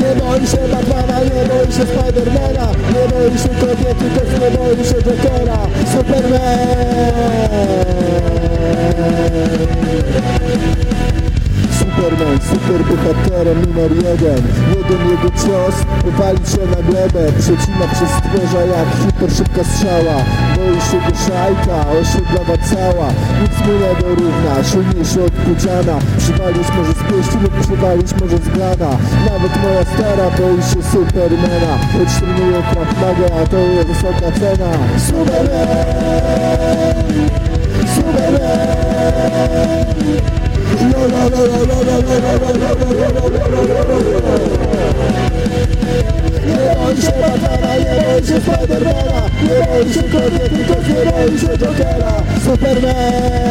Nie boi się Batmana, nie boi się Spidermana Nie boi się kobiety, też nie boi się Jokera Superman! Jego cios powali się na glebę Przecina przez stworza jak super szybka strzała. Boi się go szajka, osiedlawa cała. Nic mu nie dorówna, silniejszy od pudziana. Przywalić może z pieści lub przywalić może z glana Nawet moja stara boi się Supermana. Choć trenuje Krav Maga, a to jest wysoka cena. Superman! Superman! La la la la la la la la la la la Nie boi się Batmana, nie boi się Spidermana Nie boi się kobiety, tylko boi się Jokera Superman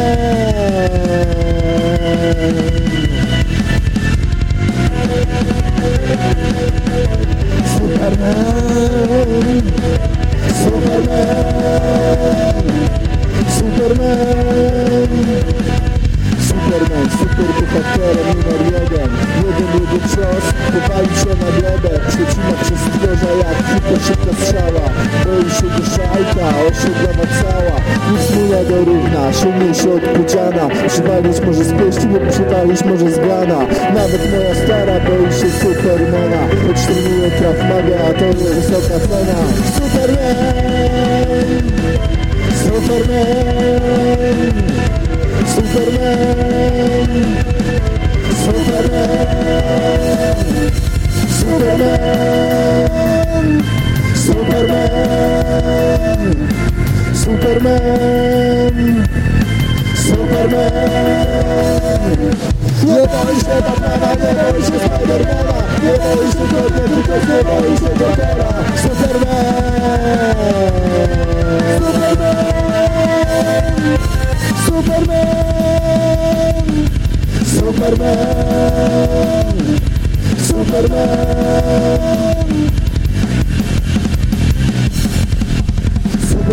Superman Superman Superman, super bohaterem numer jeden Jeden jego cios powali się na glebę Przecina przez stworza jak super szybka strzała. Boi się go szajka, osiedlawa cała. Nic nie dorówna, silniejszy od pudziana. Przywalić może z pieści lub przywalić może z gana Nawet moja stara boi się Supermana. Choć trenuje Krav Maga, a to jest wysoka cena. Superman! Superman boi się Superman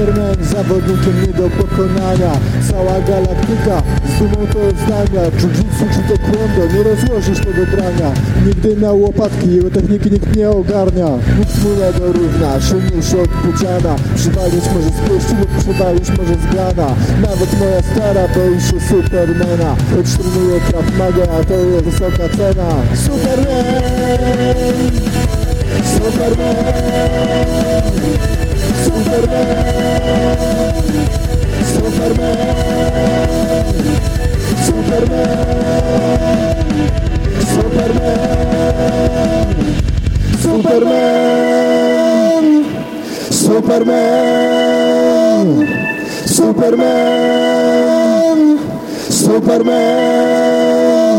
Superman zawodnikiem nie do pokonania. Cała galaktyka z dumą to zdania Jiu-jitsu czy to kłondo, nie rozłożysz tego drania Nigdy na łopatki, jego techniki nikt nie ogarnia. Nic mu nie dorówna, silniejszy od pudziana Przywalić może z kości lub przywalić może z Nawet moja stara boi się Supermana. Choć trenuje Krav Maga, a to jest wysoka cena. Superman Superman. Superman. Superman